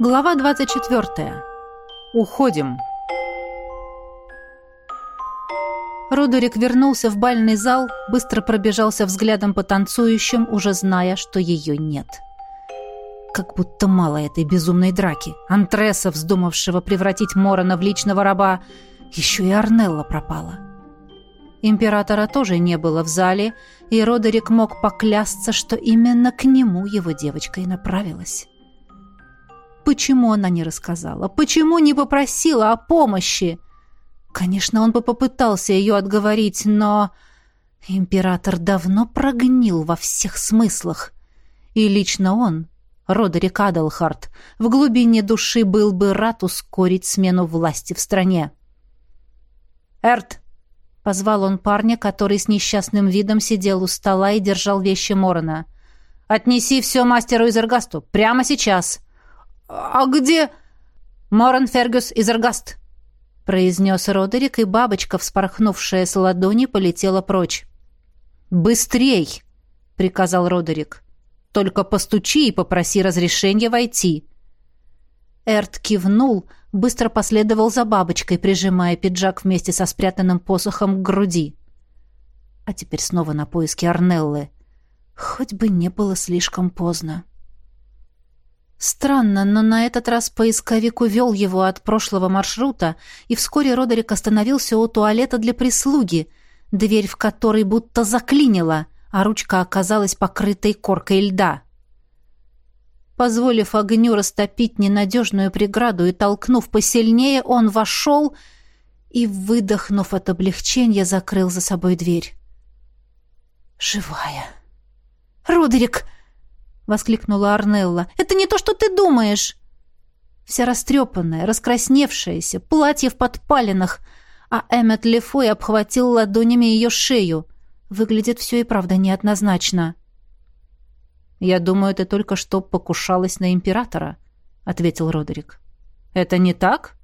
Глава 24. Уходим. Родерик вернулся в бальный зал, быстро пробежался взглядом по танцующим, уже зная, что ее нет. Как будто мало этой безумной драки. Антреса, вздумавшего превратить Морона в личного раба, еще и Арнелла пропала. Императора тоже не было в зале, и Родерик мог поклясться, что именно к нему его девочка и направилась. Почему она не рассказала? Почему не попросила о помощи? Конечно, он бы попытался ее отговорить, но... Император давно прогнил во всех смыслах. И лично он, Родерик Адалхарт, в глубине души был бы рад ускорить смену власти в стране. «Эрт!» — позвал он парня, который с несчастным видом сидел у стола и держал вещи Морона. «Отнеси все мастеру из Эргасту. Прямо сейчас!» «А где...» «Моран Фергюс из Аргаст», — произнес Родерик, и бабочка, вспорхнувшая с ладони, полетела прочь. «Быстрей!» — приказал Родерик. «Только постучи и попроси разрешения войти». Эрт кивнул, быстро последовал за бабочкой, прижимая пиджак вместе со спрятанным посохом к груди. А теперь снова на поиски Арнеллы. Хоть бы не было слишком поздно. Странно, но на этот раз поисковик увел его от прошлого маршрута, и вскоре Родерик остановился у туалета для прислуги, дверь в которой будто заклинила, а ручка оказалась покрытой коркой льда. Позволив огню растопить ненадежную преграду и толкнув посильнее, он вошел и, выдохнув от облегчения, закрыл за собой дверь. «Живая!» «Родерик!» — воскликнула Арнелла. «Это не то, что ты думаешь!» Вся растрепанная, раскрасневшаяся, платье в подпалинах, а Эммет Лефой обхватил ладонями ее шею. Выглядит все и правда неоднозначно. «Я думаю, ты только что покушалась на императора», — ответил Родерик. «Это не так?»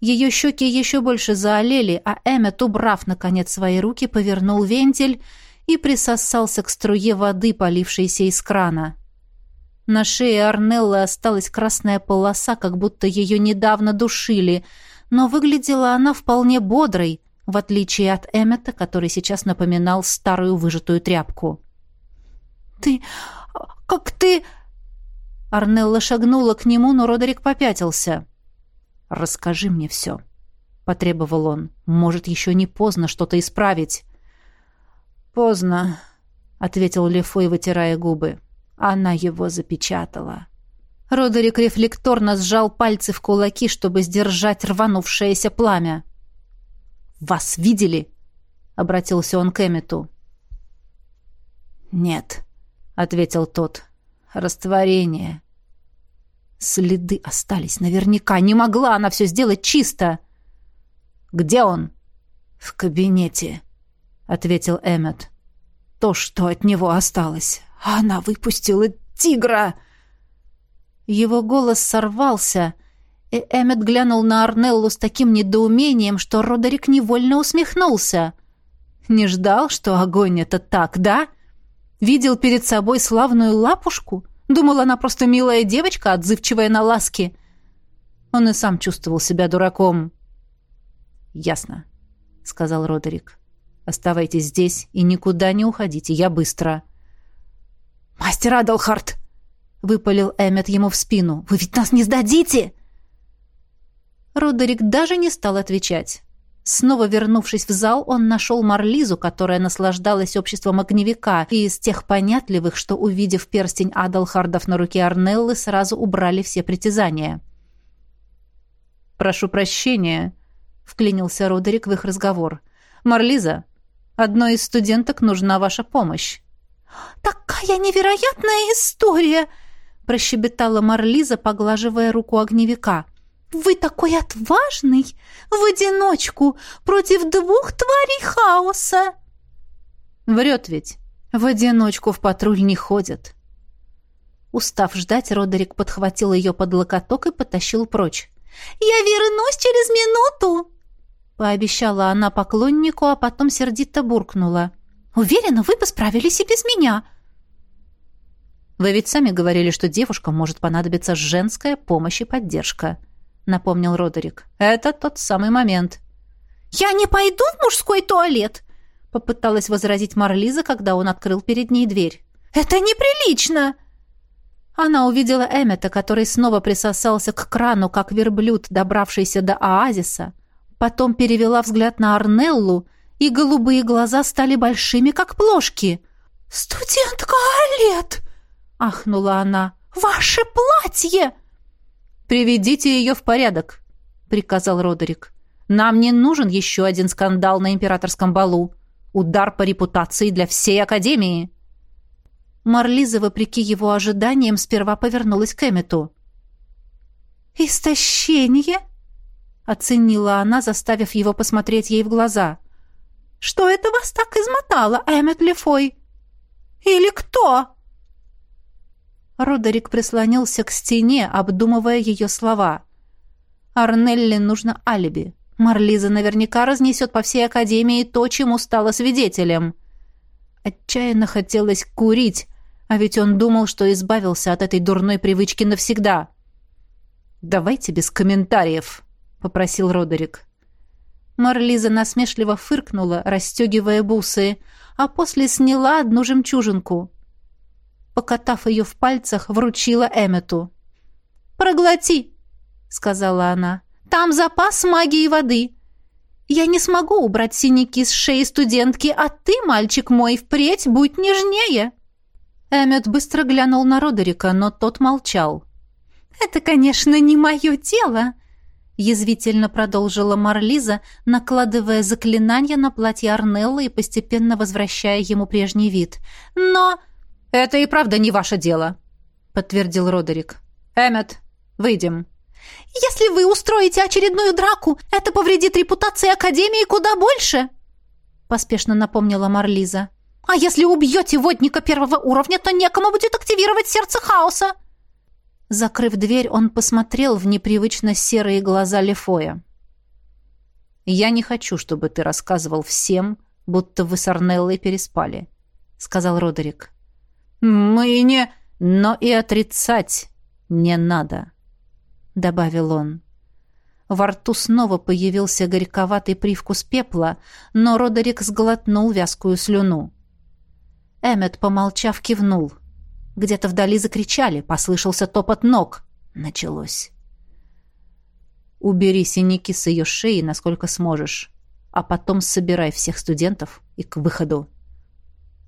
Ее щеки еще больше заолели, а Эммет, убрав, наконец, свои руки, повернул вентиль и присосался к струе воды, полившейся из крана. На шее Арнеллы осталась красная полоса, как будто ее недавно душили, но выглядела она вполне бодрой, в отличие от Эммета, который сейчас напоминал старую выжатую тряпку. «Ты... как ты...» Арнелла шагнула к нему, но Родерик попятился. «Расскажи мне все», — потребовал он. «Может, еще не поздно что-то исправить». «Поздно», — ответил Лефой, вытирая губы. Она его запечатала. Родерик рефлекторно сжал пальцы в кулаки, чтобы сдержать рванувшееся пламя. «Вас видели?» — обратился он к Эммету. «Нет», — ответил тот. «Растворение». Следы остались наверняка. Не могла она все сделать чисто. «Где он?» «В кабинете», — ответил Эммет. «То, что от него осталось. Она выпустила тигра!» Его голос сорвался, и Эммет глянул на Арнеллу с таким недоумением, что Родерик невольно усмехнулся. «Не ждал, что огонь — это так, да? Видел перед собой славную лапушку? Думал, она просто милая девочка, отзывчивая на ласки?» Он и сам чувствовал себя дураком. «Ясно», — сказал Родерик. Оставайтесь здесь и никуда не уходите, я быстро». «Мастер Адалхарт!» — выпалил Эммет ему в спину. «Вы ведь нас не сдадите!» Родерик даже не стал отвечать. Снова вернувшись в зал, он нашел Марлизу, которая наслаждалась обществом огневика, и из тех понятливых, что, увидев перстень Адалхардов на руке Арнеллы, сразу убрали все притязания. «Прошу прощения», — вклинился Родерик в их разговор. «Марлиза, Одной из студенток нужна ваша помощь». «Такая невероятная история!» — прощебетала Марлиза, поглаживая руку огневика. «Вы такой отважный! В одиночку! Против двух тварей хаоса!» «Врет ведь! В одиночку в патруль не ходят!» Устав ждать, Родерик подхватил ее под локоток и потащил прочь. «Я вернусь через минуту!» Пообещала она поклоннику, а потом сердито буркнула. «Уверена, вы бы справились и без меня». Вы ведь сами говорили, что девушкам может понадобиться женская помощь и поддержка», — напомнил Родерик. «Это тот самый момент». «Я не пойду в мужской туалет!» — попыталась возразить Марлиза, когда он открыл перед ней дверь. «Это неприлично!» Она увидела Эммета, который снова присосался к крану, как верблюд, добравшийся до оазиса. Потом перевела взгляд на Арнеллу, и голубые глаза стали большими, как плошки. «Студентка Олет!» — ахнула она. «Ваше платье!» «Приведите ее в порядок», — приказал Родерик. «Нам не нужен еще один скандал на императорском балу. Удар по репутации для всей Академии». Марлиза, вопреки его ожиданиям, сперва повернулась к Эммету. «Истощение?» — оценила она, заставив его посмотреть ей в глаза. «Что это вас так измотало, Эммет Лефой? Или кто?» Родерик прислонился к стене, обдумывая ее слова. Арнелли нужно алиби. Марлиза наверняка разнесет по всей Академии то, чему стала свидетелем. Отчаянно хотелось курить, а ведь он думал, что избавился от этой дурной привычки навсегда. «Давайте без комментариев», — попросил Родерик. Марлиза насмешливо фыркнула, расстегивая бусы, а после сняла одну жемчужинку покатав ее в пальцах, вручила Эммету. «Проглоти!» — сказала она. «Там запас магии воды. Я не смогу убрать синяки с шеи студентки, а ты, мальчик мой, впредь будь нежнее!» Эммет быстро глянул на Родерика, но тот молчал. «Это, конечно, не мое дело!» — язвительно продолжила Марлиза, накладывая заклинание на платье Арнелла и постепенно возвращая ему прежний вид. «Но...» «Это и правда не ваше дело», — подтвердил Родерик. «Эммет, выйдем». «Если вы устроите очередную драку, это повредит репутации Академии куда больше», — поспешно напомнила Марлиза. «А если убьете водника первого уровня, то некому будет активировать сердце хаоса». Закрыв дверь, он посмотрел в непривычно серые глаза Лефоя. «Я не хочу, чтобы ты рассказывал всем, будто вы с Арнеллой переспали», — сказал Родерик. «Мы не...» «Но и отрицать не надо», — добавил он. Во рту снова появился горьковатый привкус пепла, но Родерик сглотнул вязкую слюну. Эммет, помолчав, кивнул. Где-то вдали закричали, послышался топот ног. Началось. «Убери синяки с ее шеи, насколько сможешь, а потом собирай всех студентов и к выходу».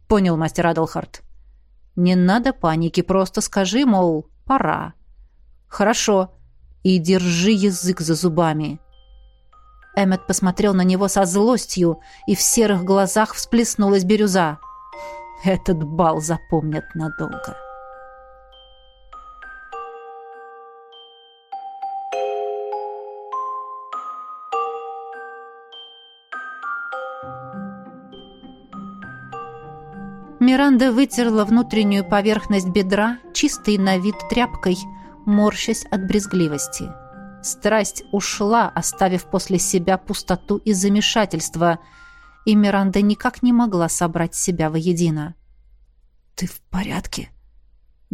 «Понял, мастер Адалхарт?» Не надо паники, просто скажи, мол, пора. Хорошо. И держи язык за зубами. Эммет посмотрел на него со злостью, и в серых глазах всплеснулась бирюза. Этот бал запомнят надолго. Миранда вытерла внутреннюю поверхность бедра, чистой на вид тряпкой, морщась от брезгливости. Страсть ушла, оставив после себя пустоту и замешательство, и Миранда никак не могла собрать себя воедино. «Ты в порядке?»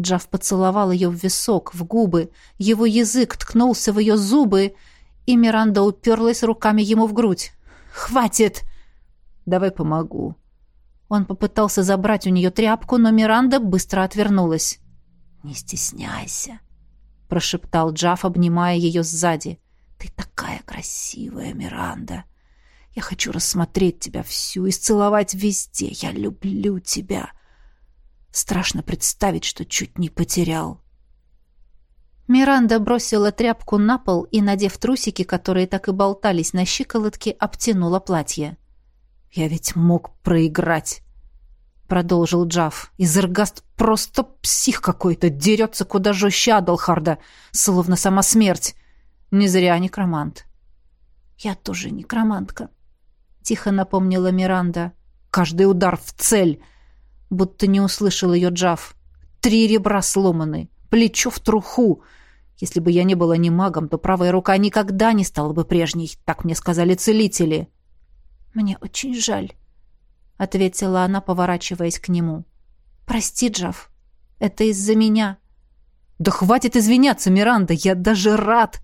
Джав поцеловал ее в висок, в губы, его язык ткнулся в ее зубы, и Миранда уперлась руками ему в грудь. «Хватит!» «Давай помогу», он попытался забрать у нее тряпку, но Миранда быстро отвернулась. «Не стесняйся», — прошептал Джаф, обнимая ее сзади. «Ты такая красивая, Миранда. Я хочу рассмотреть тебя всю, исцеловать везде. Я люблю тебя. Страшно представить, что чуть не потерял». Миранда бросила тряпку на пол и, надев трусики, которые так и болтались на щиколотке, обтянула платье. «Я ведь мог проиграть», — продолжил Джав. «Изергаст просто псих какой-то, дерется куда жестче Адалхарда, словно сама смерть. Не зря некромант». «Я тоже некромантка», — тихо напомнила Миранда. «Каждый удар в цель», — будто не услышал ее Джав. «Три ребра сломаны, плечо в труху». Если бы я не была ни магом, то правая рука никогда не стала бы прежней, так мне сказали целители. «Мне очень жаль», — ответила она, поворачиваясь к нему. «Прости, Джав. Это из-за меня». «Да хватит извиняться, Миранда, я даже рад!»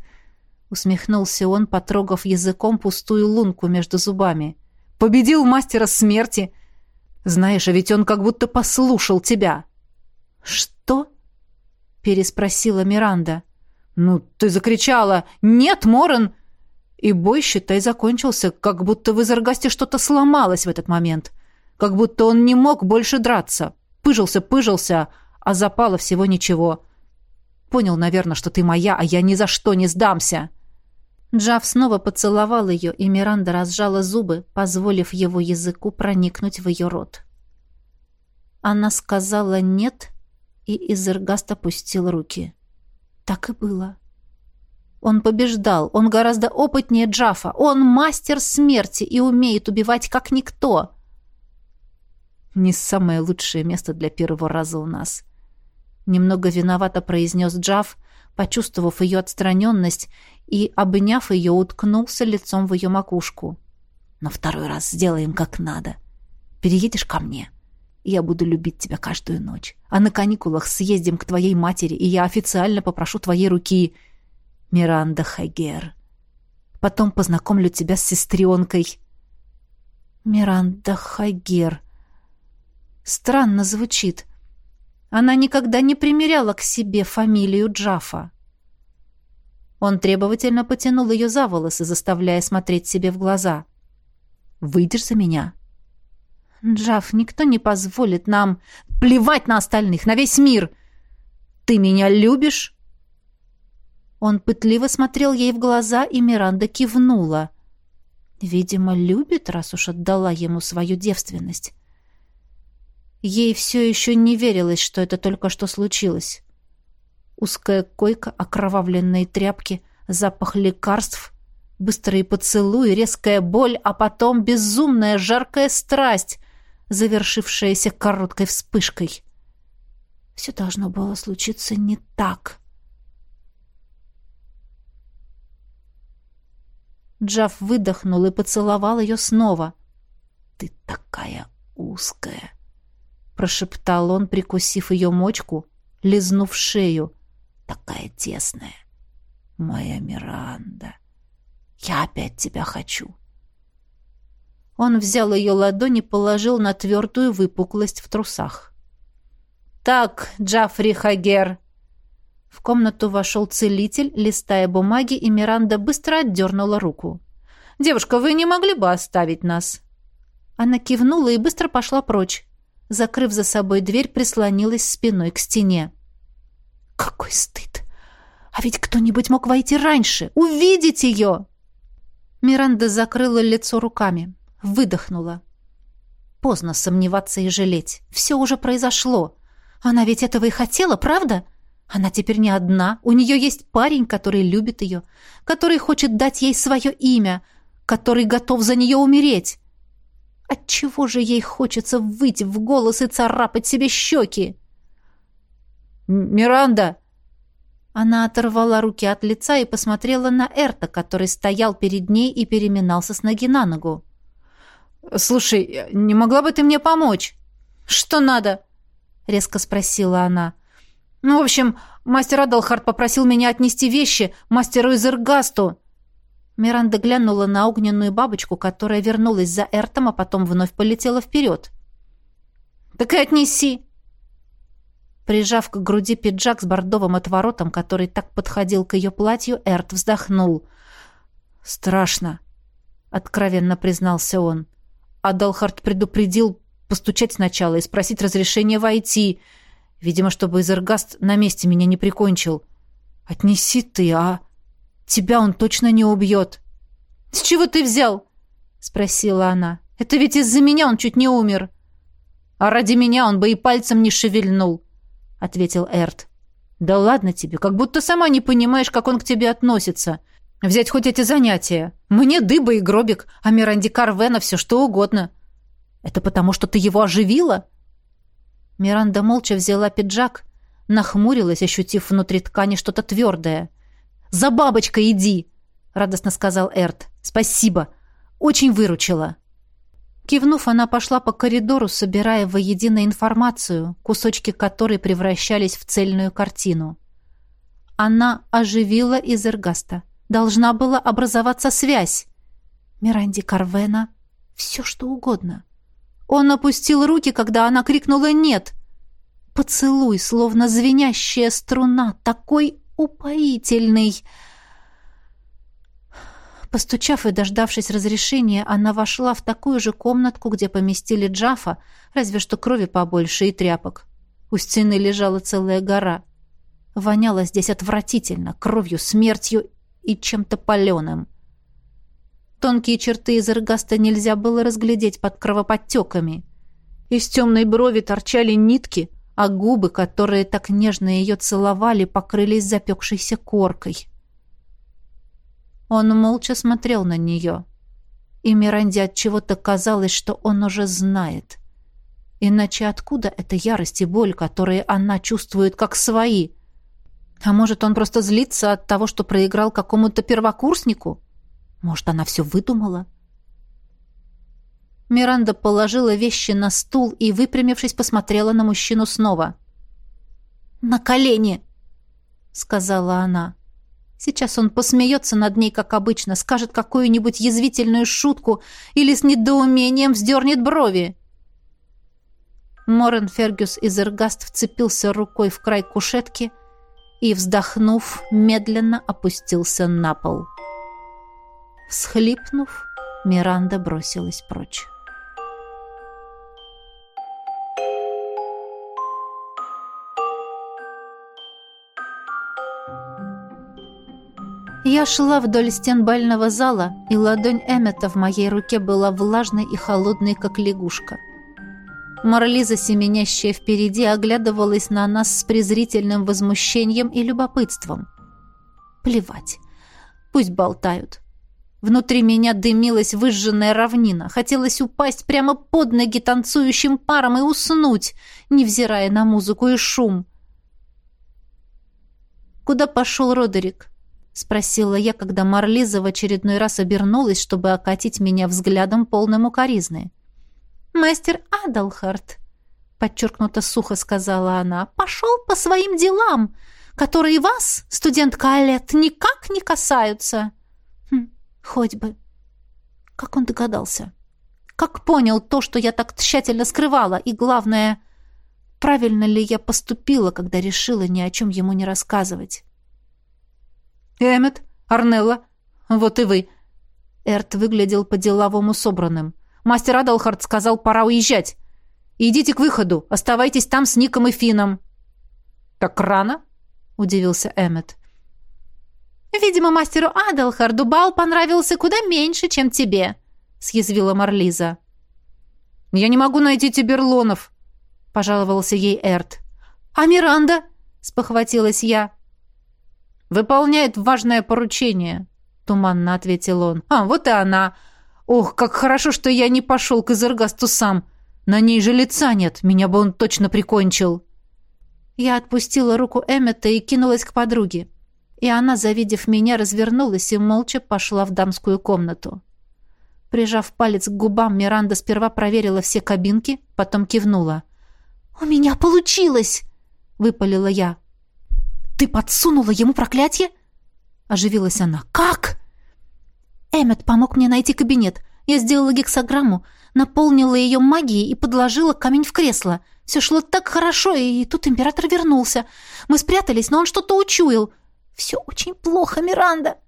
Усмехнулся он, потрогав языком пустую лунку между зубами. «Победил мастера смерти! Знаешь, а ведь он как будто послушал тебя!» «Что?» — переспросила Миранда. «Ну, ты закричала «Нет, Морен!» И бой, считай, закончился, как будто в Изаргасте что-то сломалось в этот момент. Как будто он не мог больше драться. Пыжился, пыжился, а запало всего ничего. Понял, наверное, что ты моя, а я ни за что не сдамся. Джав снова поцеловал ее, и Миранда разжала зубы, позволив его языку проникнуть в ее рот. Она сказала «нет», и Изергаст опустил руки. Так и было. Он побеждал, он гораздо опытнее Джафа, он мастер смерти и умеет убивать как никто. Не самое лучшее место для первого раза у нас. Немного виновато произнес Джаф, почувствовав ее отстраненность и, обняв ее, уткнулся лицом в ее макушку. «Но второй раз сделаем как надо. Переедешь ко мне?» Я буду любить тебя каждую ночь. А на каникулах съездим к твоей матери, и я официально попрошу твоей руки. Миранда Хагер. Потом познакомлю тебя с сестренкой. Миранда Хагер. Странно звучит. Она никогда не примеряла к себе фамилию Джафа. Он требовательно потянул ее за волосы, заставляя смотреть себе в глаза. «Выйдешь за меня?» «Джаф, никто не позволит нам плевать на остальных, на весь мир! Ты меня любишь?» Он пытливо смотрел ей в глаза, и Миранда кивнула. Видимо, любит, раз уж отдала ему свою девственность. Ей все еще не верилось, что это только что случилось. Узкая койка, окровавленные тряпки, запах лекарств, быстрые поцелуи, резкая боль, а потом безумная жаркая страсть, завершившаяся короткой вспышкой. Все должно было случиться не так. Джав выдохнул и поцеловал ее снова. «Ты такая узкая!» — прошептал он, прикусив ее мочку, лизнув шею. «Такая тесная! Моя Миранда! Я опять тебя хочу!» Он взял ее ладонь и положил на твердую выпуклость в трусах. «Так, Джафри Хагер!» В комнату вошел целитель, листая бумаги, и Миранда быстро отдернула руку. «Девушка, вы не могли бы оставить нас?» Она кивнула и быстро пошла прочь. Закрыв за собой дверь, прислонилась спиной к стене. «Какой стыд! А ведь кто-нибудь мог войти раньше, увидеть ее!» Миранда закрыла лицо руками. Выдохнула. Поздно сомневаться и жалеть. Все уже произошло. Она ведь этого и хотела, правда? Она теперь не одна. У нее есть парень, который любит ее, который хочет дать ей свое имя, который готов за нее умереть. Отчего же ей хочется выйти в голос и царапать себе щеки? «Миранда!» Она оторвала руки от лица и посмотрела на Эрта, который стоял перед ней и переминался с ноги на ногу. «Слушай, не могла бы ты мне помочь?» «Что надо?» — резко спросила она. «Ну, в общем, мастер Адалхард попросил меня отнести вещи мастеру из Иргасту». Миранда глянула на огненную бабочку, которая вернулась за Эртом, а потом вновь полетела вперед. «Так и отнеси!» Прижав к груди пиджак с бордовым отворотом, который так подходил к ее платью, Эрт вздохнул. «Страшно», — откровенно признался он. Адалхард предупредил постучать сначала и спросить разрешения войти. Видимо, чтобы Изергаст на месте меня не прикончил. Отнеси ты, а? Тебя он точно не убьет. С чего ты взял? Спросила она. Это ведь из-за меня он чуть не умер. А ради меня он бы и пальцем не шевельнул, ответил Эрт. Да ладно тебе, как будто сама не понимаешь, как он к тебе относится. — Взять хоть эти занятия. Мне дыба и гробик, а Миранди Карвена все что угодно. Это потому, что ты его оживила?» Миранда молча взяла пиджак, нахмурилась, ощутив внутри ткани что-то твердое. «За бабочкой иди!» — радостно сказал Эрт. «Спасибо. Очень выручила». Кивнув, она пошла по коридору, собирая воедино информацию, кусочки которой превращались в цельную картину. Она оживила Изергаста. Должна была образоваться связь. Миранди Карвена. Все, что угодно. Он опустил руки, когда она крикнула «нет». Поцелуй, словно звенящая струна, такой упоительный. Постучав и дождавшись разрешения, она вошла в такую же комнатку, где поместили Джафа, разве что крови побольше и тряпок. У стены лежала целая гора. Воняло здесь отвратительно, кровью, смертью и чем-то паленым. Тонкие черты из эргаста нельзя было разглядеть под кровоподтеками. Из темной брови торчали нитки, а губы, которые так нежно ее целовали, покрылись запекшейся коркой. Он молча смотрел на нее. И Миранде от чего-то казалось, что он уже знает. Иначе откуда эта ярость и боль, которые она чувствует как свои? А может, он просто злится от того, что проиграл какому-то первокурснику? Может, она все выдумала? Миранда положила вещи на стул и, выпрямившись, посмотрела на мужчину снова. «На колени!» — сказала она. Сейчас он посмеется над ней, как обычно, скажет какую-нибудь язвительную шутку или с недоумением вздернет брови. Морен Фергюс из Эргаст вцепился рукой в край кушетки и, вздохнув, медленно опустился на пол. Всхлипнув, Миранда бросилась прочь. Я шла вдоль стен бального зала, и ладонь Эммета в моей руке была влажной и холодной, как лягушка. Марлиза, семенящая впереди, оглядывалась на нас с презрительным возмущением и любопытством. Плевать. Пусть болтают. Внутри меня дымилась выжженная равнина. Хотелось упасть прямо под ноги танцующим парам и уснуть, невзирая на музыку и шум. «Куда пошел Родерик?» — спросила я, когда Марлиза в очередной раз обернулась, чтобы окатить меня взглядом полным укоризны. «Мастер Адалхарт», — подчеркнуто сухо сказала она, — «пошел по своим делам, которые вас, студентка Алет, никак не касаются». Хм, хоть бы. Как он догадался? Как понял то, что я так тщательно скрывала? И главное, правильно ли я поступила, когда решила ни о чем ему не рассказывать? «Эммет, Арнелла, вот и вы». Эрт выглядел по-деловому собранным. «Мастер Адалхард сказал, пора уезжать. Идите к выходу, оставайтесь там с Ником и Фином». «Так рано?» — удивился Эммет. «Видимо, мастеру Адалхарду бал понравился куда меньше, чем тебе», — съязвила Марлиза. «Я не могу найти Тиберлонов», — пожаловался ей Эрт. «А Миранда?» — спохватилась я. Выполняет важное поручение», — туманно ответил он. «А, вот и она. Ох, как хорошо, что я не пошел к Изергасту сам. На ней же лица нет, меня бы он точно прикончил». Я отпустила руку Эммета и кинулась к подруге. И она, завидев меня, развернулась и молча пошла в дамскую комнату. Прижав палец к губам, Миранда сперва проверила все кабинки, потом кивнула. «У меня получилось!» — выпалила я. «Ты подсунула ему проклятие?» Оживилась она. «Как?» Эммет помог мне найти кабинет. Я сделала гексограмму, наполнила ее магией и подложила камень в кресло. Все шло так хорошо, и тут император вернулся. Мы спрятались, но он что-то учуял. «Все очень плохо, Миранда!»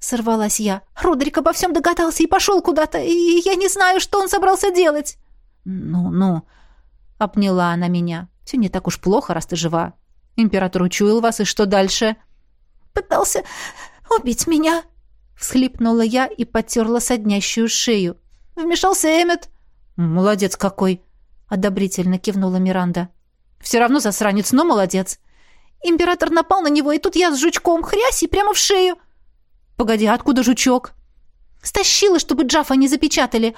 Сорвалась я. Родерик обо всем догадался и пошел куда-то, и я не знаю, что он собрался делать. «Ну-ну», — обняла она меня. «Все не так уж плохо, раз ты жива. Император учуял вас, и что дальше?» «Пытался убить меня», — всхлипнула я и потерла соднящую шею. «Вмешался Эммет». «Молодец какой!» — одобрительно кивнула Миранда. «Все равно засранец, но молодец. Император напал на него, и тут я с жучком хрясь и прямо в шею». «Погоди, откуда жучок?» «Стащила, чтобы Джафа не запечатали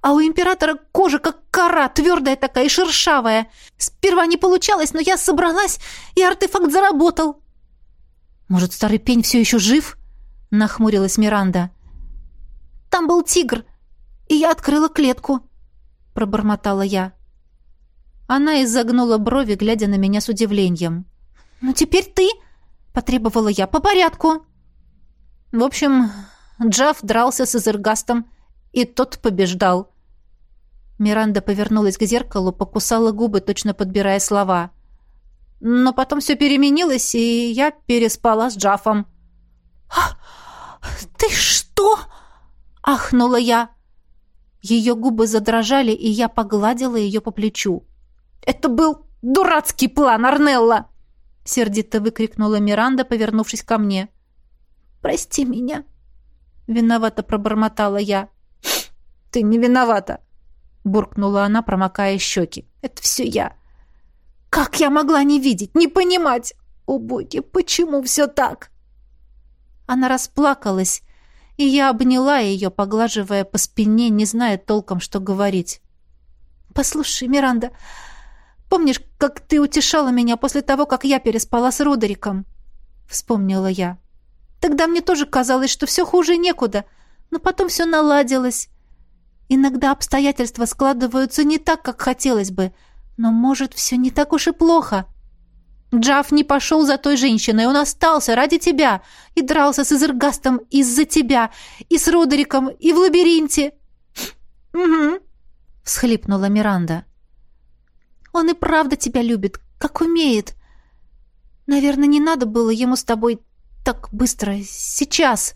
а у императора кожа как кора, твердая такая и шершавая. Сперва не получалось, но я собралась, и артефакт заработал». «Может, старый пень все еще жив?» — нахмурилась Миранда. «Там был тигр, и я открыла клетку», пробормотала я. Она изогнула брови, глядя на меня с удивлением. «Ну теперь ты!» — потребовала я. «По порядку!» В общем, Джав дрался с Изергастом, и тот побеждал. Миранда повернулась к зеркалу, покусала губы, точно подбирая слова. Но потом все переменилось, и я переспала с Джафом. «А, «Ты что?» — ахнула я. Ее губы задрожали, и я погладила ее по плечу. «Это был дурацкий план, Арнелла!» — сердито выкрикнула Миранда, повернувшись ко мне. «Прости меня!» — виновато пробормотала я. «Ты не виновата!» — буркнула она, промокая щеки. «Это все я!» «Как я могла не видеть, не понимать? О, боги, почему все так?» Она расплакалась, и я обняла ее, поглаживая по спине, не зная толком, что говорить. «Послушай, Миранда, помнишь, как ты утешала меня после того, как я переспала с Родериком?» Вспомнила я. «Тогда мне тоже казалось, что все хуже некуда, но потом все наладилось. Иногда обстоятельства складываются не так, как хотелось бы, но, может, все не так уж и плохо». Джаф не пошел за той женщиной, он остался ради тебя и дрался с Изергастом из-за тебя, и с Родериком, и в лабиринте. Угу, всхлипнула Миранда. Он и правда тебя любит, как умеет. Наверное, не надо было ему с тобой так быстро, сейчас.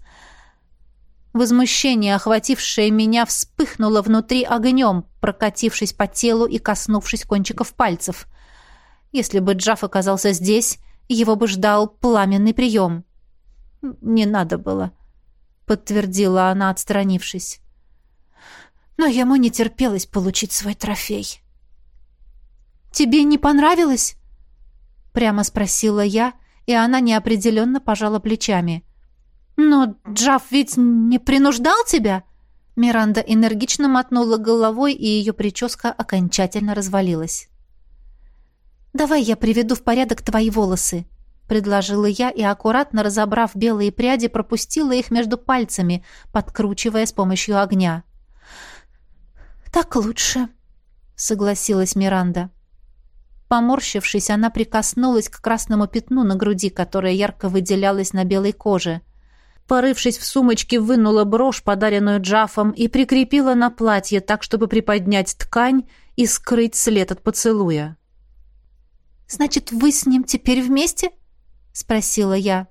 Возмущение, охватившее меня, вспыхнуло внутри огнем, прокатившись по телу и коснувшись кончиков пальцев. Если бы Джаф оказался здесь, его бы ждал пламенный прием. «Не надо было», — подтвердила она, отстранившись. «Но ему не терпелось получить свой трофей». «Тебе не понравилось?» — прямо спросила я, и она неопределенно пожала плечами. «Но Джаф ведь не принуждал тебя?» Миранда энергично мотнула головой, и ее прическа окончательно развалилась. «Давай я приведу в порядок твои волосы», — предложила я и, аккуратно разобрав белые пряди, пропустила их между пальцами, подкручивая с помощью огня. «Так лучше», — согласилась Миранда. Поморщившись, она прикоснулась к красному пятну на груди, которое ярко выделялось на белой коже. Порывшись в сумочке, вынула брошь, подаренную Джафом, и прикрепила на платье так, чтобы приподнять ткань и скрыть след от поцелуя. «Значит, вы с ним теперь вместе?» — спросила я.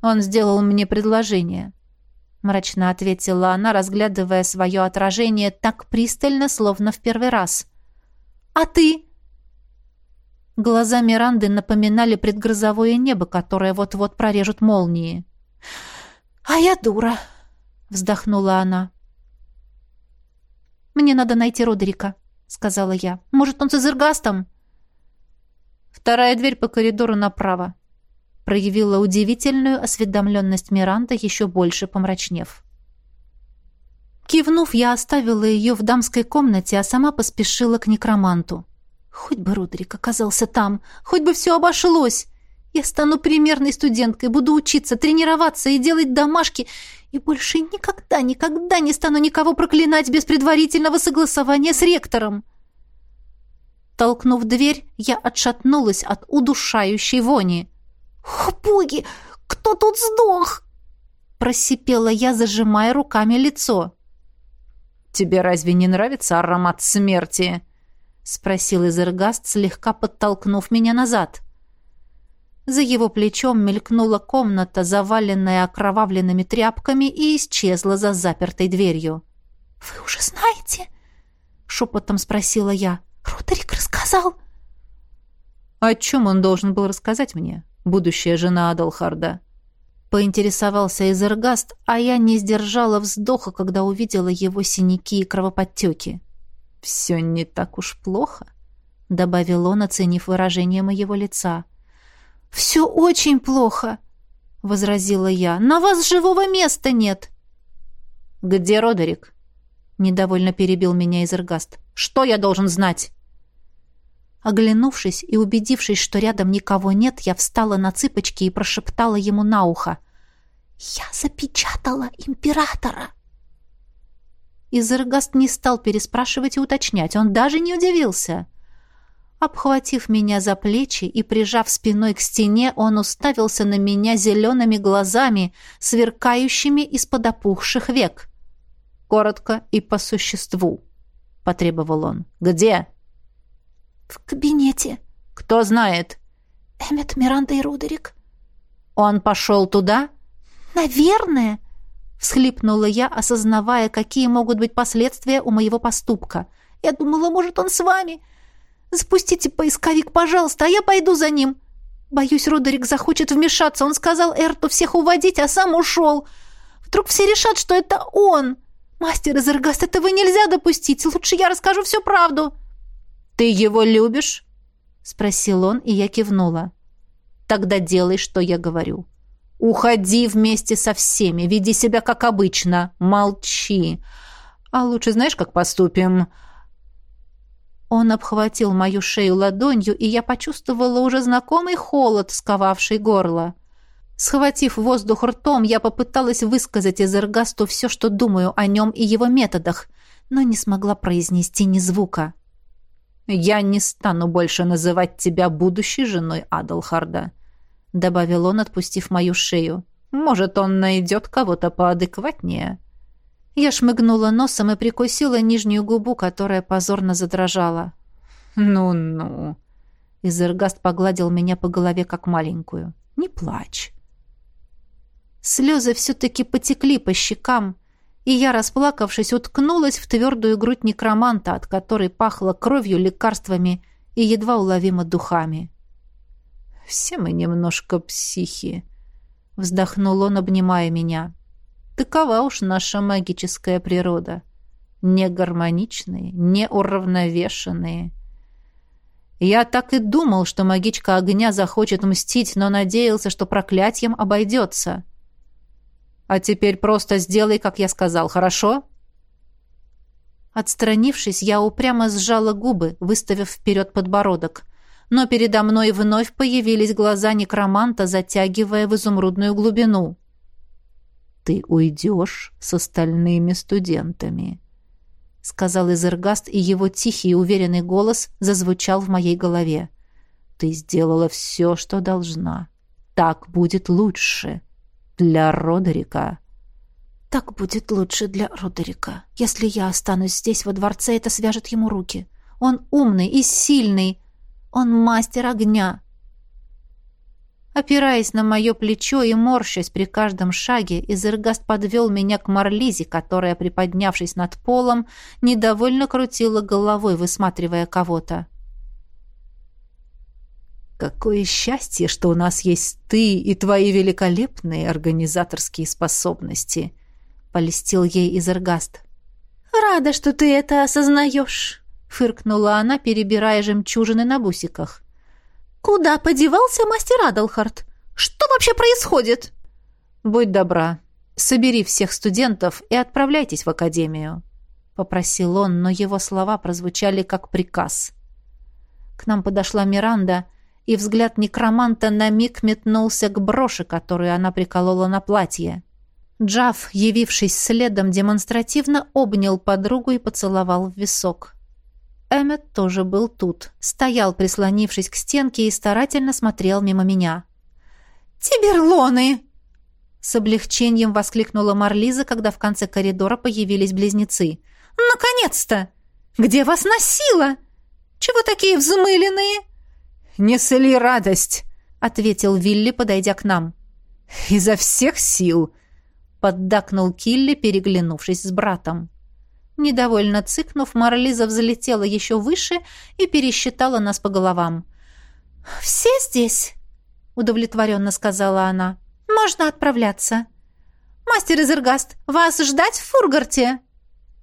«Он сделал мне предложение», — мрачно ответила она, разглядывая свое отражение так пристально, словно в первый раз. «А ты?» Глаза Миранды напоминали предгрозовое небо, которое вот-вот прорежут молнии. «А я дура!» — вздохнула она. «Мне надо найти Родерика», — сказала я. «Может, он с Изергастом?» Вторая дверь по коридору направо. Проявила удивительную осведомленность Миранда, еще больше помрачнев. Кивнув, я оставила ее в дамской комнате, а сама поспешила к некроманту. Хоть бы Родрик оказался там, хоть бы все обошлось. Я стану примерной студенткой, буду учиться, тренироваться и делать домашки, и больше никогда, никогда не стану никого проклинать без предварительного согласования с ректором. Толкнув дверь, я отшатнулась от удушающей вони. «О, боги! Кто тут сдох?» Просипела я, зажимая руками лицо. «Тебе разве не нравится аромат смерти?» Спросил Изергаст, слегка подтолкнув меня назад. За его плечом мелькнула комната, заваленная окровавленными тряпками, и исчезла за запертой дверью. «Вы уже знаете?» — шепотом спросила я. «Родерик рассказал?» «О чем он должен был рассказать мне, будущая жена Адалхарда?» Поинтересовался Изергаст, а я не сдержала вздоха, когда увидела его синяки и кровоподтеки. «Все не так уж плохо», — добавил он, оценив выражение моего лица. «Все очень плохо», — возразила я. «На вас живого места нет». «Где Родерик?» — недовольно перебил меня Изергаст. «Что я должен знать?» Оглянувшись и убедившись, что рядом никого нет, я встала на цыпочки и прошептала ему на ухо. «Я запечатала императора!» Изергаст не стал переспрашивать и уточнять, он даже не удивился. Обхватив меня за плечи и прижав спиной к стене, он уставился на меня зелеными глазами, сверкающими из-под опухших век. «Коротко и по существу», — потребовал он. «Где?» «В кабинете». «Кто знает?» «Эммет, Миранда и Рудерик». «Он пошел туда?» «Наверное», — всхлипнула я, осознавая, какие могут быть последствия у моего поступка. «Я думала, может, он с вами...» Запустите поисковик, пожалуйста, а я пойду за ним. Боюсь, Родерик захочет вмешаться. Он сказал Эрту всех уводить, а сам ушел. Вдруг все решат, что это он. Мастер Изергаст, этого нельзя допустить. Лучше я расскажу всю правду. Ты его любишь? Спросил он, и я кивнула. Тогда делай, что я говорю. Уходи вместе со всеми, веди себя как обычно, молчи. А лучше знаешь, как поступим? Он обхватил мою шею ладонью, и я почувствовала уже знакомый холод, сковавший горло. Схватив воздух ртом, я попыталась высказать Эзергасту все, что думаю о нем и его методах, но не смогла произнести ни звука. «Я не стану больше называть тебя будущей женой Адалхарда», — добавил он, отпустив мою шею. «Может, он найдет кого-то поадекватнее». Я шмыгнула носом и прикусила нижнюю губу, которая позорно задрожала. «Ну-ну». Изергаст погладил меня по голове, как маленькую. «Не плачь». Слезы все-таки потекли по щекам, и я, расплакавшись, уткнулась в твердую грудь некроманта, от которой пахло кровью, лекарствами и едва уловимо духами. «Все мы немножко психи», — вздохнул он, обнимая меня. Такова уж наша магическая природа. Негармоничные, неуравновешенные. Я так и думал, что магичка огня захочет мстить, но надеялся, что проклятием обойдется. А теперь просто сделай, как я сказал, хорошо? Отстранившись, я упрямо сжала губы, выставив вперед подбородок. Но передо мной вновь появились глаза некроманта, затягивая в изумрудную глубину ты уйдешь с остальными студентами», — сказал Изергаст, и его тихий и уверенный голос зазвучал в моей голове. «Ты сделала все, что должна. Так будет лучше для Родерика». «Так будет лучше для Родерика. Если я останусь здесь, во дворце, это свяжет ему руки. Он умный и сильный. Он мастер огня. Опираясь на мое плечо и морщась при каждом шаге, Изергаст подвел меня к Марлизе, которая, приподнявшись над полом, недовольно крутила головой, высматривая кого-то. «Какое счастье, что у нас есть ты и твои великолепные организаторские способности!» — полистил ей Изергаст. «Рада, что ты это осознаешь!» — фыркнула она, перебирая жемчужины на бусиках. «Куда подевался мастер Адалхард? Что вообще происходит?» «Будь добра, собери всех студентов и отправляйтесь в академию», — попросил он, но его слова прозвучали как приказ. К нам подошла Миранда, и взгляд некроманта на миг метнулся к броши, которую она приколола на платье. Джав, явившись следом, демонстративно обнял подругу и поцеловал в висок. Эммет тоже был тут. Стоял, прислонившись к стенке, и старательно смотрел мимо меня. «Тиберлоны!» С облегчением воскликнула Марлиза, когда в конце коридора появились близнецы. «Наконец-то! Где вас носило? Чего такие взмыленные?» «Несли радость!» — ответил Вилли, подойдя к нам. «Изо всех сил!» — поддакнул Килли, переглянувшись с братом. Недовольно цыкнув, Марлиза взлетела еще выше и пересчитала нас по головам. «Все здесь?» — удовлетворенно сказала она. «Можно отправляться». «Мастер Изергаст, вас ждать в Фургарте?»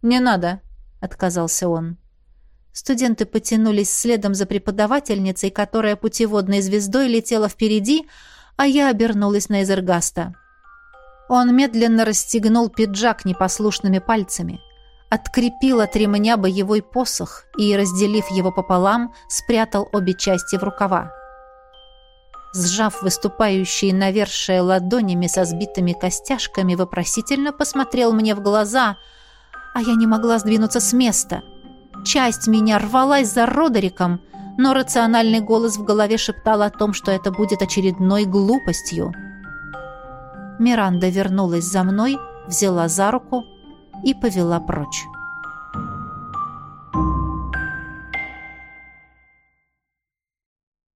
«Не надо», — отказался он. Студенты потянулись следом за преподавательницей, которая путеводной звездой летела впереди, а я обернулась на Изергаста. Он медленно расстегнул пиджак непослушными пальцами открепил от ремня боевой посох и, разделив его пополам, спрятал обе части в рукава. Сжав выступающие навершие ладонями со сбитыми костяшками, вопросительно посмотрел мне в глаза, а я не могла сдвинуться с места. Часть меня рвалась за Родериком, но рациональный голос в голове шептал о том, что это будет очередной глупостью. Миранда вернулась за мной, взяла за руку и повела прочь.